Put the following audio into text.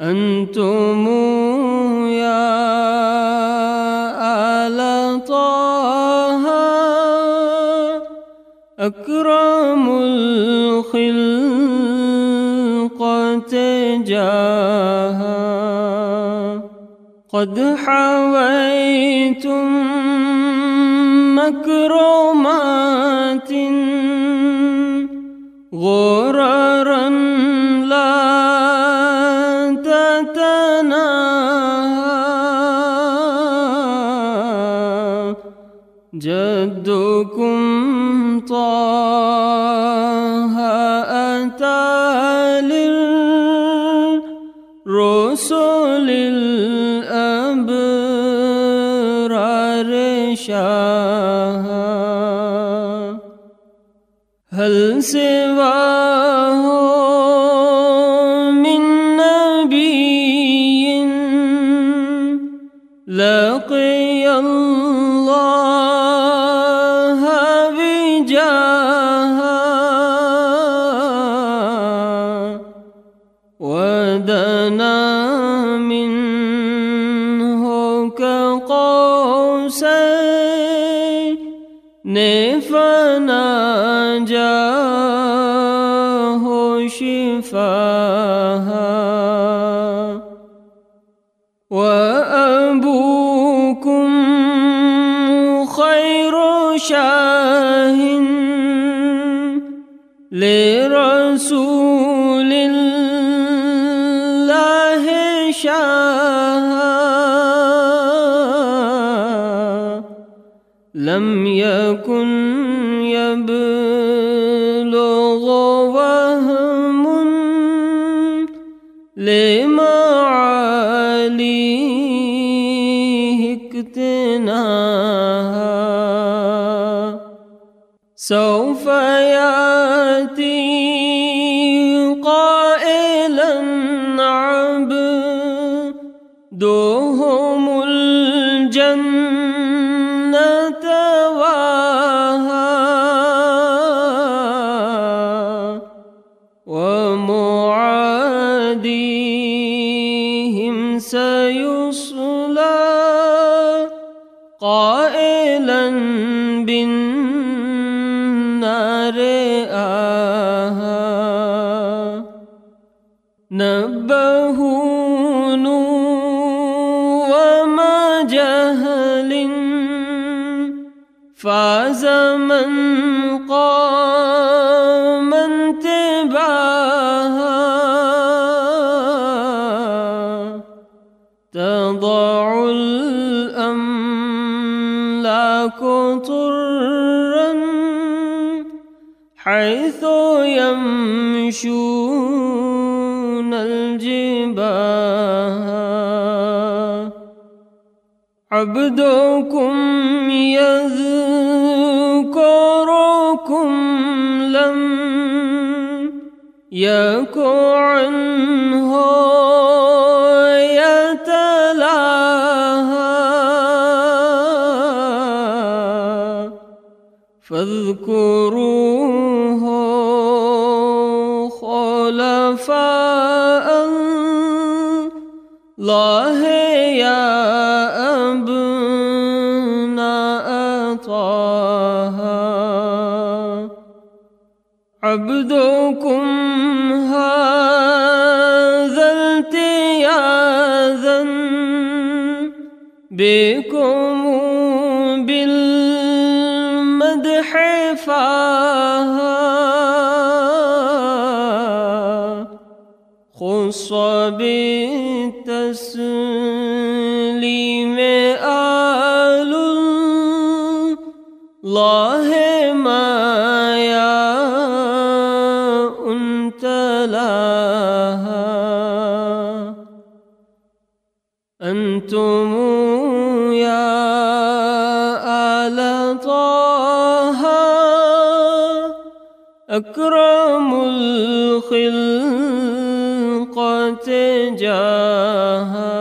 أنتم يا آل طه أكرم الخلقة جاها قد حويتم مكرمات غررا جدكم طه أتى للرسل الأبرار شاها. هل سواه من نبي لقي الله فناجاه شفاها. وأبوكم خير شاه لرسول لم يكن يبلغ وهم لمعاليه اكتناها. سوف يأتي قائلا عبدهم قائلا بالنار آها. نبهون وما جهل فاز من قام انتباها. تضع حيث يمشون الجباه. عبدكم يذكركم لم يك عنه فاذكروه خلفاء الله يا أبناء طه. عبدكم هذا التياذا بكم بالمدح فاها خص بالتسليم آل الله ما يا أنت لها. أنتم يا أكرم الخلقة جاها.